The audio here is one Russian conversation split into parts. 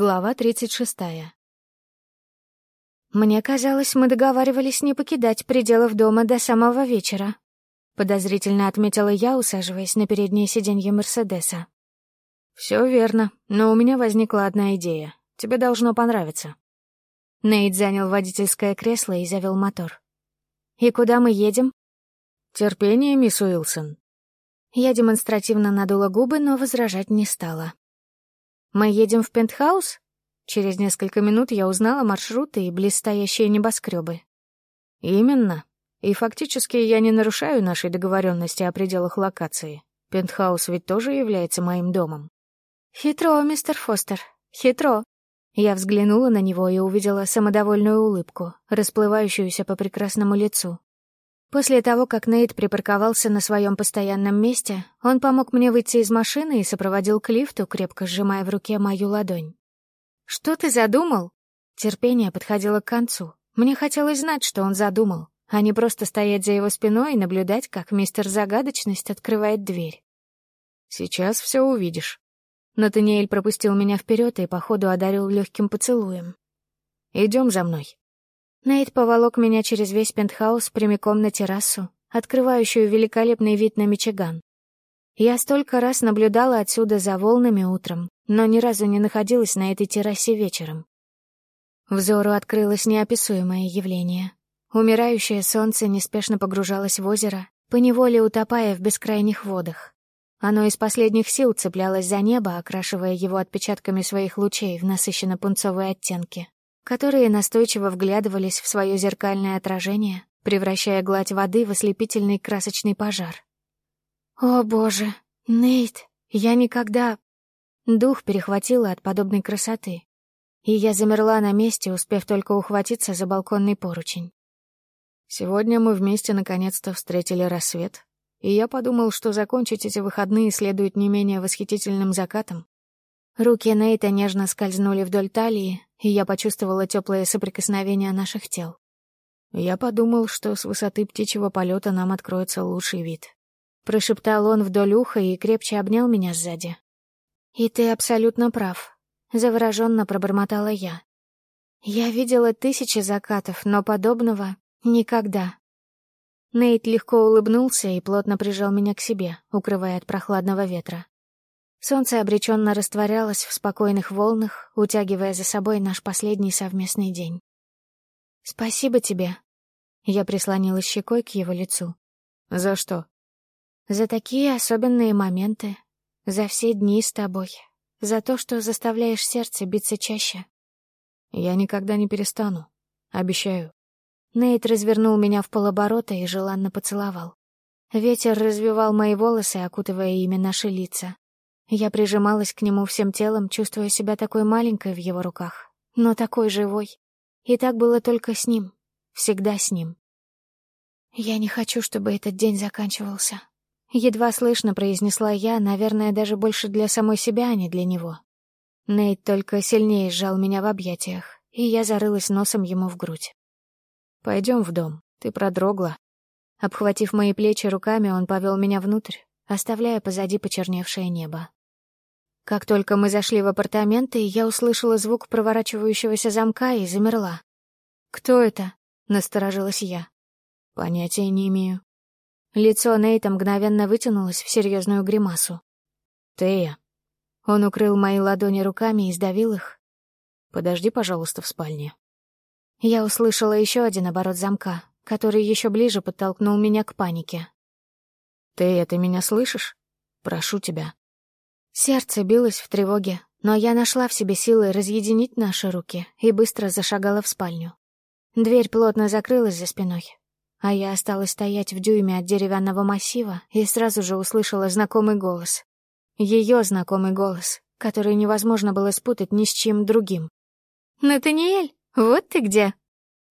Глава 36. «Мне казалось, мы договаривались не покидать пределов дома до самого вечера», — подозрительно отметила я, усаживаясь на переднее сиденье Мерседеса. «Все верно, но у меня возникла одна идея. Тебе должно понравиться». Нейт занял водительское кресло и завел мотор. «И куда мы едем?» «Терпение, мисс Уилсон». Я демонстративно надула губы, но возражать не стала. «Мы едем в пентхаус?» Через несколько минут я узнала маршруты и близстоящие небоскребы. «Именно. И фактически я не нарушаю нашей договоренности о пределах локации. Пентхаус ведь тоже является моим домом». «Хитро, мистер Фостер, хитро». Я взглянула на него и увидела самодовольную улыбку, расплывающуюся по прекрасному лицу. После того, как Нейт припарковался на своем постоянном месте, он помог мне выйти из машины и сопроводил к лифту, крепко сжимая в руке мою ладонь. «Что ты задумал?» Терпение подходило к концу. Мне хотелось знать, что он задумал, а не просто стоять за его спиной и наблюдать, как мистер Загадочность открывает дверь. «Сейчас все увидишь». Натаниэль пропустил меня вперед и, походу, одарил легким поцелуем. «Идем за мной». Нейт поволок меня через весь пентхаус прямиком на террасу, открывающую великолепный вид на Мичиган. Я столько раз наблюдала отсюда за волнами утром, но ни разу не находилась на этой террасе вечером. Взору открылось неописуемое явление. Умирающее солнце неспешно погружалось в озеро, поневоле утопая в бескрайних водах. Оно из последних сил цеплялось за небо, окрашивая его отпечатками своих лучей в насыщенно-пунцовые оттенки которые настойчиво вглядывались в свое зеркальное отражение, превращая гладь воды в ослепительный красочный пожар. «О, боже, Нейт, я никогда...» Дух перехватило от подобной красоты, и я замерла на месте, успев только ухватиться за балконный поручень. Сегодня мы вместе наконец-то встретили рассвет, и я подумал, что закончить эти выходные следует не менее восхитительным закатом. Руки Нейта нежно скользнули вдоль талии, и я почувствовала теплое соприкосновение наших тел. Я подумал, что с высоты птичьего полета нам откроется лучший вид. Прошептал он вдоль уха и крепче обнял меня сзади. «И ты абсолютно прав», — завороженно пробормотала я. «Я видела тысячи закатов, но подобного никогда». Нейт легко улыбнулся и плотно прижал меня к себе, укрывая от прохладного ветра. Солнце обреченно растворялось в спокойных волнах, утягивая за собой наш последний совместный день. «Спасибо тебе». Я прислонилась щекой к его лицу. «За что?» «За такие особенные моменты. За все дни с тобой. За то, что заставляешь сердце биться чаще». «Я никогда не перестану. Обещаю». Нейт развернул меня в полоборота и желанно поцеловал. Ветер развивал мои волосы, окутывая ими наши лица. Я прижималась к нему всем телом, чувствуя себя такой маленькой в его руках, но такой живой. И так было только с ним, всегда с ним. «Я не хочу, чтобы этот день заканчивался», — едва слышно произнесла я, наверное, даже больше для самой себя, а не для него. Нейт только сильнее сжал меня в объятиях, и я зарылась носом ему в грудь. «Пойдем в дом, ты продрогла». Обхватив мои плечи руками, он повел меня внутрь, оставляя позади почерневшее небо. Как только мы зашли в апартаменты, я услышала звук проворачивающегося замка и замерла. «Кто это?» — насторожилась я. «Понятия не имею». Лицо Нейта мгновенно вытянулось в серьезную гримасу. «Тея». Он укрыл мои ладони руками и сдавил их. «Подожди, пожалуйста, в спальне». Я услышала еще один оборот замка, который еще ближе подтолкнул меня к панике. «Тея, ты меня слышишь? Прошу тебя, Сердце билось в тревоге, но я нашла в себе силы разъединить наши руки и быстро зашагала в спальню. Дверь плотно закрылась за спиной, а я осталась стоять в дюйме от деревянного массива и сразу же услышала знакомый голос. Ее знакомый голос, который невозможно было спутать ни с чем другим. «Натаниэль, вот ты где!»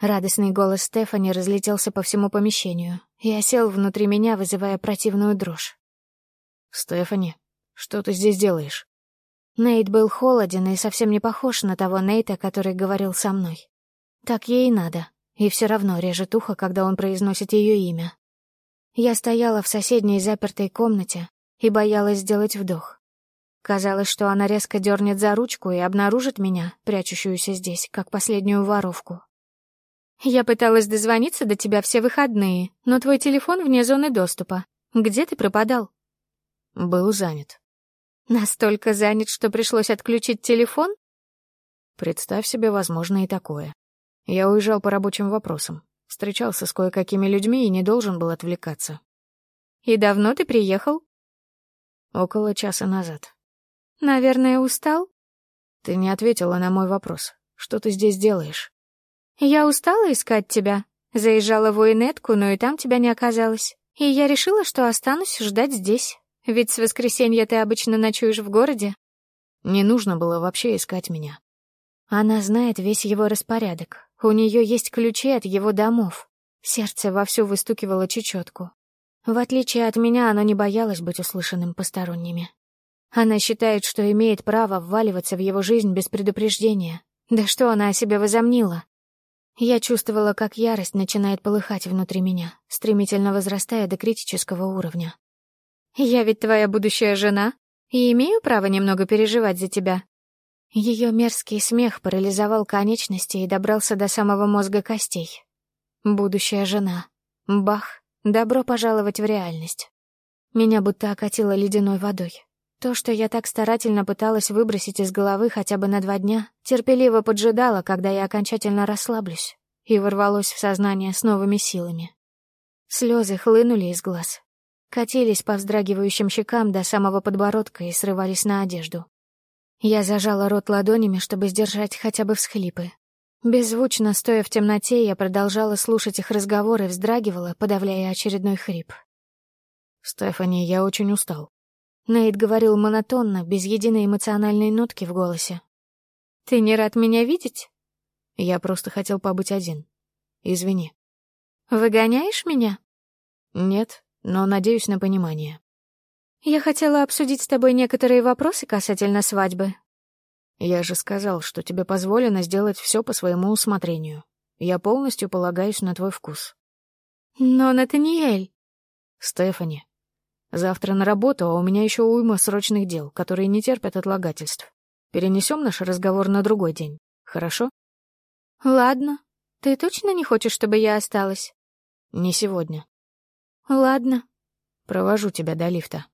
Радостный голос Стефани разлетелся по всему помещению и осел внутри меня, вызывая противную дрожь. «Стефани, что ты здесь делаешь?» Нейт был холоден и совсем не похож на того Нейта, который говорил со мной. Так ей и надо, и все равно режет ухо, когда он произносит ее имя. Я стояла в соседней запертой комнате и боялась сделать вдох. Казалось, что она резко дернет за ручку и обнаружит меня, прячущуюся здесь, как последнюю воровку. «Я пыталась дозвониться до тебя все выходные, но твой телефон вне зоны доступа. Где ты пропадал?» «Был занят». «Настолько занят, что пришлось отключить телефон?» «Представь себе, возможно, и такое. Я уезжал по рабочим вопросам, встречался с кое-какими людьми и не должен был отвлекаться». «И давно ты приехал?» «Около часа назад». «Наверное, устал?» «Ты не ответила на мой вопрос. Что ты здесь делаешь?» «Я устала искать тебя. Заезжала в Уинетку, но и там тебя не оказалось. И я решила, что останусь ждать здесь. Ведь с воскресенья ты обычно ночуешь в городе». «Не нужно было вообще искать меня». Она знает весь его распорядок. У нее есть ключи от его домов. Сердце вовсю выстукивало чечетку. В отличие от меня, оно не боялось быть услышанным посторонними. Она считает, что имеет право вваливаться в его жизнь без предупреждения. Да что она о себе возомнила? Я чувствовала, как ярость начинает полыхать внутри меня, стремительно возрастая до критического уровня. «Я ведь твоя будущая жена и имею право немного переживать за тебя». Ее мерзкий смех парализовал конечности и добрался до самого мозга костей. Будущая жена. Бах. Добро пожаловать в реальность. Меня будто окатило ледяной водой. То, что я так старательно пыталась выбросить из головы хотя бы на два дня, терпеливо поджидала, когда я окончательно расслаблюсь, и ворвалось в сознание с новыми силами. Слезы хлынули из глаз, катились по вздрагивающим щекам до самого подбородка и срывались на одежду. Я зажала рот ладонями, чтобы сдержать хотя бы всхлипы. Беззвучно, стоя в темноте, я продолжала слушать их разговоры, вздрагивала, подавляя очередной хрип. «Стефани, я очень устал. Нейт говорил монотонно, без единой эмоциональной нотки в голосе. «Ты не рад меня видеть?» «Я просто хотел побыть один. Извини». «Выгоняешь меня?» «Нет, но надеюсь на понимание». «Я хотела обсудить с тобой некоторые вопросы касательно свадьбы». «Я же сказал, что тебе позволено сделать все по своему усмотрению. Я полностью полагаюсь на твой вкус». «Но, Натаниэль...» «Стефани, Завтра на работу, а у меня еще уйма срочных дел, которые не терпят отлагательств. Перенесем наш разговор на другой день, хорошо? Ладно. Ты точно не хочешь, чтобы я осталась? Не сегодня. Ладно. Провожу тебя до лифта.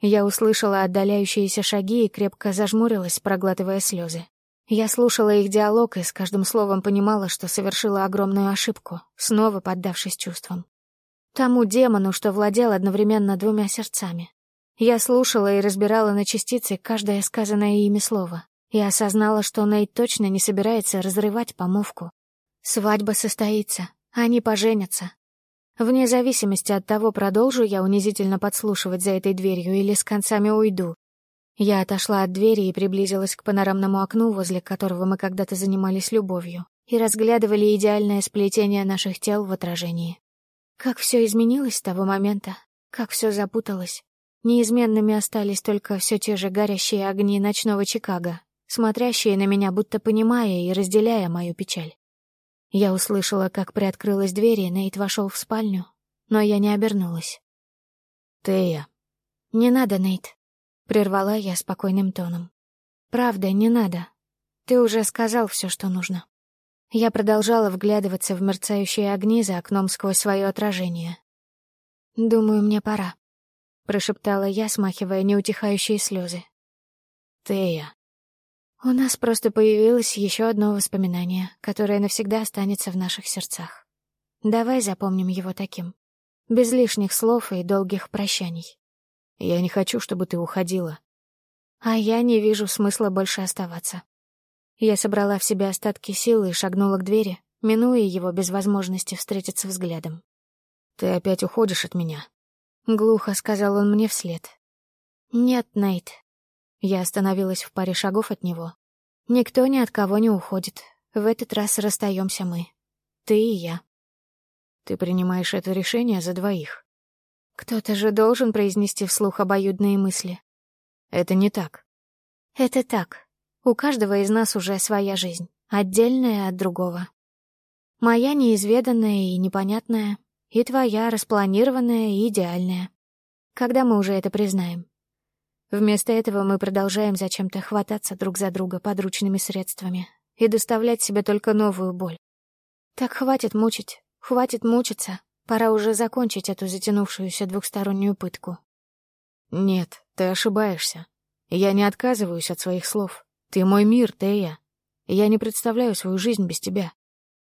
Я услышала отдаляющиеся шаги и крепко зажмурилась, проглатывая слезы. Я слушала их диалог и с каждым словом понимала, что совершила огромную ошибку, снова поддавшись чувствам. Тому демону, что владел одновременно двумя сердцами. Я слушала и разбирала на частицы каждое сказанное ими слово и осознала, что Нейт точно не собирается разрывать помолвку. Свадьба состоится, они поженятся. Вне зависимости от того, продолжу я унизительно подслушивать за этой дверью или с концами уйду. Я отошла от двери и приблизилась к панорамному окну, возле которого мы когда-то занимались любовью, и разглядывали идеальное сплетение наших тел в отражении. Как все изменилось с того момента, как все запуталось. Неизменными остались только все те же горящие огни ночного Чикаго, смотрящие на меня, будто понимая и разделяя мою печаль. Я услышала, как приоткрылась дверь, и Нейт вошел в спальню, но я не обернулась. «Тея». «Не надо, Нейт», — прервала я спокойным тоном. «Правда, не надо. Ты уже сказал все, что нужно». Я продолжала вглядываться в мерцающие огни за окном сквозь свое отражение. «Думаю, мне пора», — прошептала я, смахивая неутихающие слезы. «Тея». У нас просто появилось еще одно воспоминание, которое навсегда останется в наших сердцах. Давай запомним его таким. Без лишних слов и долгих прощаний. Я не хочу, чтобы ты уходила. А я не вижу смысла больше оставаться. Я собрала в себе остатки силы и шагнула к двери, минуя его без возможности встретиться взглядом. «Ты опять уходишь от меня?» Глухо сказал он мне вслед. «Нет, Нейт». Я остановилась в паре шагов от него. «Никто ни от кого не уходит. В этот раз расстаемся мы. Ты и я». «Ты принимаешь это решение за двоих». «Кто-то же должен произнести вслух обоюдные мысли». «Это не так». «Это так», у каждого из нас уже своя жизнь, отдельная от другого. Моя неизведанная и непонятная, и твоя распланированная и идеальная. Когда мы уже это признаем? Вместо этого мы продолжаем зачем-то хвататься друг за друга подручными средствами и доставлять себе только новую боль. Так хватит мучить, хватит мучиться. Пора уже закончить эту затянувшуюся двухстороннюю пытку. Нет, ты ошибаешься. Я не отказываюсь от своих слов. Ты мой мир, Тея. Я не представляю свою жизнь без тебя.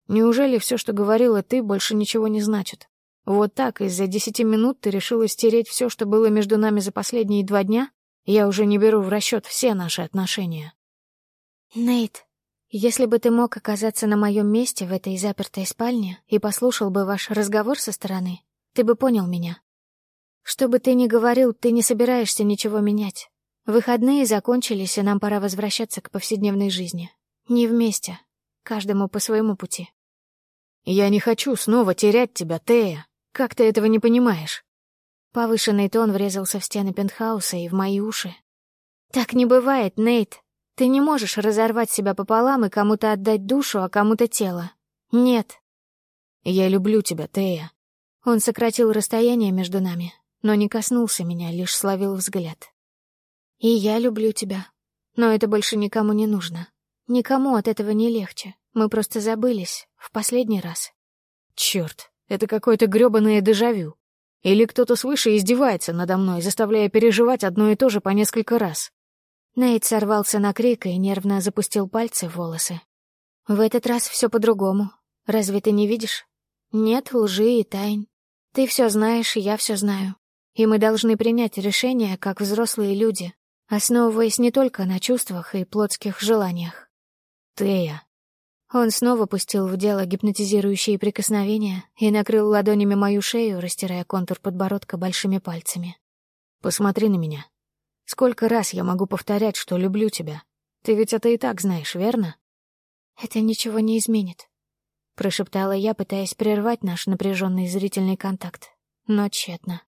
Неужели все, что говорила ты, больше ничего не значит? Вот так из-за десяти минут ты решила стереть все, что было между нами за последние два дня? Я уже не беру в расчет все наши отношения. Нейт, если бы ты мог оказаться на моем месте в этой запертой спальне и послушал бы ваш разговор со стороны, ты бы понял меня. Что бы ты ни говорил, ты не собираешься ничего менять. Выходные закончились, и нам пора возвращаться к повседневной жизни. Не вместе, каждому по своему пути. Я не хочу снова терять тебя, Тея. Как ты этого не понимаешь? Повышенный тон врезался в стены пентхауса и в мои уши. Так не бывает, Нейт. Ты не можешь разорвать себя пополам и кому-то отдать душу, а кому-то тело. Нет. Я люблю тебя, Тея. Он сократил расстояние между нами, но не коснулся меня, лишь словил взгляд. И я люблю тебя. Но это больше никому не нужно. Никому от этого не легче. Мы просто забылись. В последний раз. Черт, это какое-то грёбаное дежавю. Или кто-то свыше издевается надо мной, заставляя переживать одно и то же по несколько раз. Нейт сорвался на крик и нервно запустил пальцы в волосы. «В этот раз все по-другому. Разве ты не видишь? Нет лжи и тайн. Ты все знаешь, и я все знаю. И мы должны принять решение, как взрослые люди, основываясь не только на чувствах и плотских желаниях. Тея». Он снова пустил в дело гипнотизирующие прикосновения и накрыл ладонями мою шею, растирая контур подбородка большими пальцами. «Посмотри на меня. Сколько раз я могу повторять, что люблю тебя? Ты ведь это и так знаешь, верно? Это ничего не изменит, прошептала я, пытаясь прервать наш напряженный зрительный контакт, но тщетно.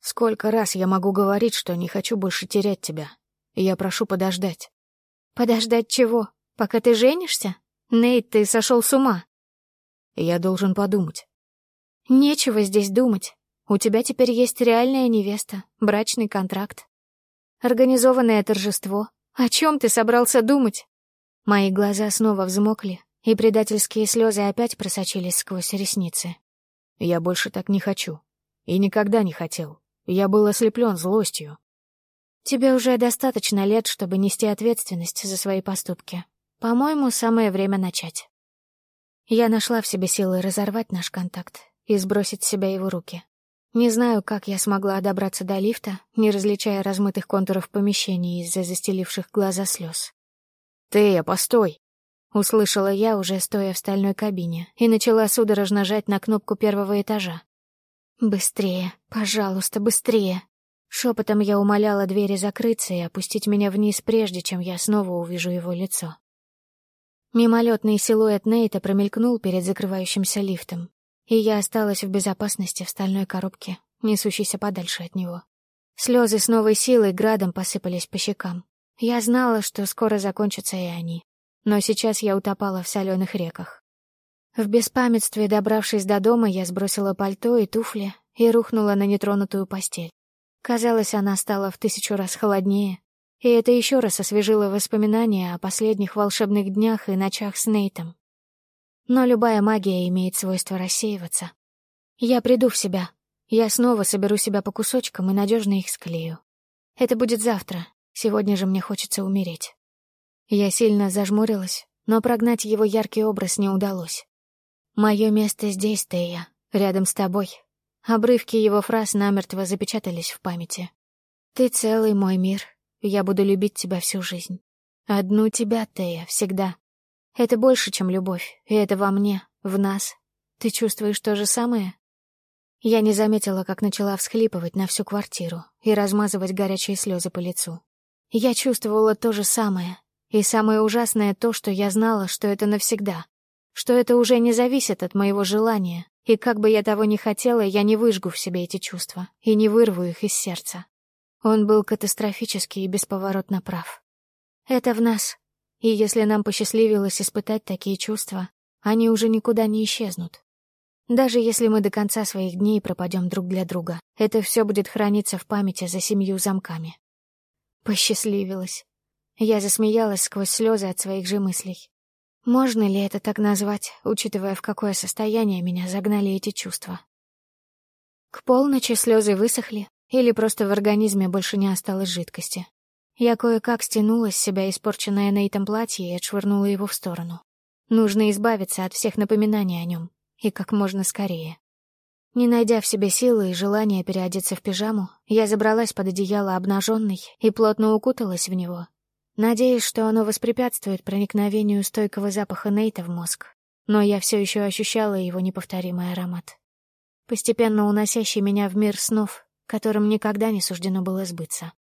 Сколько раз я могу говорить, что не хочу больше терять тебя? Я прошу подождать. Подождать чего? Пока ты женишься? Нейт, ты сошел с ума. Я должен подумать. Нечего здесь думать. У тебя теперь есть реальная невеста, брачный контракт. Организованное торжество. О чем ты собрался думать? Мои глаза снова взмокли, и предательские слезы опять просочились сквозь ресницы. Я больше так не хочу. И никогда не хотел. Я был ослеплен злостью. Тебе уже достаточно лет, чтобы нести ответственность за свои поступки. По-моему, самое время начать. Я нашла в себе силы разорвать наш контакт и сбросить с себя его руки. Не знаю, как я смогла добраться до лифта, не различая размытых контуров помещений из-за застеливших глаза слез. «Тея, постой!» — услышала я, уже стоя в стальной кабине, и начала судорожно жать на кнопку первого этажа. «Быстрее, пожалуйста, быстрее!» Шепотом я умоляла двери закрыться и опустить меня вниз, прежде чем я снова увижу его лицо. Мимолетный силуэт Нейта промелькнул перед закрывающимся лифтом, и я осталась в безопасности в стальной коробке, несущейся подальше от него. Слезы с новой силой градом посыпались по щекам. Я знала, что скоро закончатся и они, но сейчас я утопала в соленых реках. В беспамятстве, добравшись до дома, я сбросила пальто и туфли и рухнула на нетронутую постель. Казалось, она стала в тысячу раз холоднее, и это еще раз освежило воспоминания о последних волшебных днях и ночах с Нейтом. Но любая магия имеет свойство рассеиваться. Я приду в себя. Я снова соберу себя по кусочкам и надежно их склею. Это будет завтра. Сегодня же мне хочется умереть. Я сильно зажмурилась, но прогнать его яркий образ не удалось. Мое место здесь, Тея, рядом с тобой. Обрывки его фраз намертво запечатались в памяти. Ты целый мой мир. Я буду любить тебя всю жизнь. Одну тебя, Тея, всегда. Это больше, чем любовь, и это во мне, в нас. Ты чувствуешь то же самое? Я не заметила, как начала всхлипывать на всю квартиру и размазывать горячие слезы по лицу. Я чувствовала то же самое, и самое ужасное то, что я знала, что это навсегда, что это уже не зависит от моего желания, и как бы я того ни хотела, я не выжгу в себе эти чувства и не вырву их из сердца. Он был катастрофически и бесповоротно прав. Это в нас, и если нам посчастливилось испытать такие чувства, они уже никуда не исчезнут. Даже если мы до конца своих дней пропадем друг для друга, это все будет храниться в памяти за семью замками. Посчастливилась. Я засмеялась сквозь слезы от своих же мыслей. Можно ли это так назвать, учитывая, в какое состояние меня загнали эти чувства? К полночи слезы высохли, или просто в организме больше не осталось жидкости. Я кое-как стянула с себя испорченное Нейтом платье и отшвырнула его в сторону. Нужно избавиться от всех напоминаний о нем, и как можно скорее. Не найдя в себе силы и желания переодеться в пижаму, я забралась под одеяло обнаженной и плотно укуталась в него, надеясь, что оно воспрепятствует проникновению стойкого запаха Нейта в мозг. Но я все еще ощущала его неповторимый аромат постепенно уносящий меня в мир снов, которым никогда не суждено было сбыться.